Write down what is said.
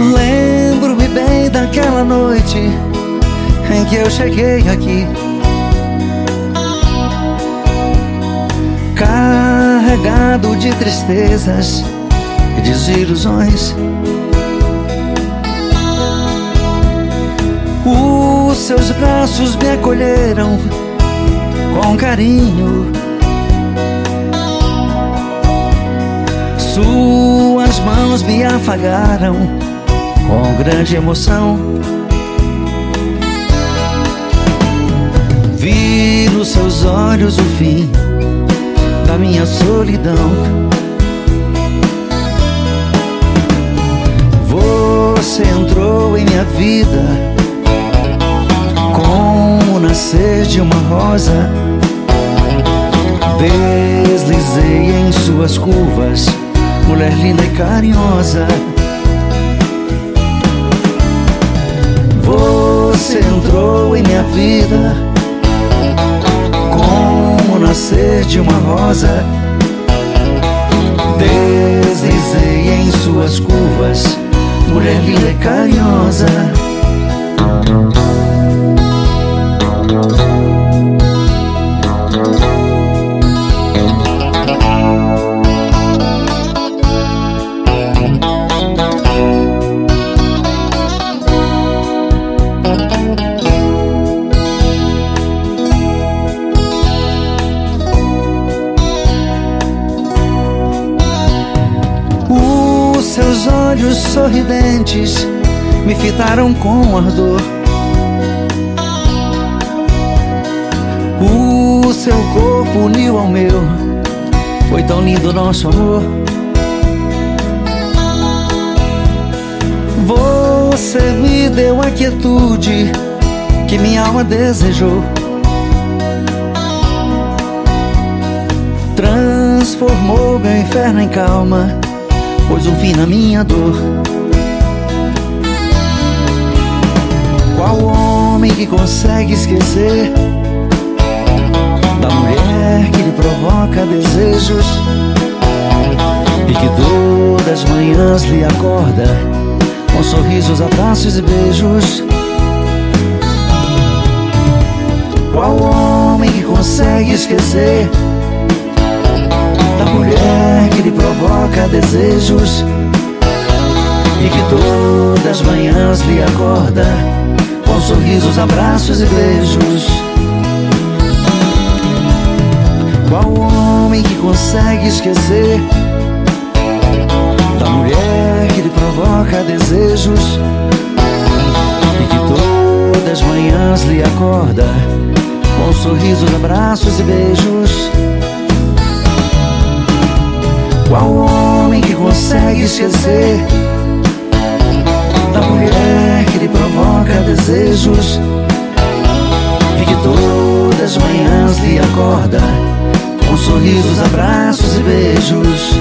Lembro-me bem daquela noite em que eu cheguei aqui. Carregado de tristezas e desilusões. Os seus braços me acolheram com carinho. Suas mãos me afagaram com grande emoção. Nos seus olhos o fim da minha solidão. Você entrou em minha vida como nascer de uma rosa. Deslizei em suas curvas, mulher linda e carinhosa. Você entrou em minha vida nascer de uma rosa. Deslizei em suas curvas Mulher linda e carinhosa seus olhos sorridentes me fitaram com ardor. O seu corpo uniu ao meu, foi tão lindo nosso amor. Você me deu a quietude que minha alma desejou. Transformou meu inferno em calma pôs um fim na minha dor. Qual homem que consegue esquecer da mulher que lhe provoca desejos e que todas as manhãs lhe acorda com sorrisos, abraços e beijos? Qual homem que consegue esquecer? Provoca desejos e que todas as manhãs lhe acorda com sorrisos, abraços e beijos. Qual homem que consegue esquecer da mulher que lhe provoca desejos e que todas as manhãs lhe acorda com sorrisos, abraços e beijos? Qual homem que consegue esquecer da mulher que lhe provoca desejos e que todas as manhãs lhe acorda com sorrisos, abraços e beijos?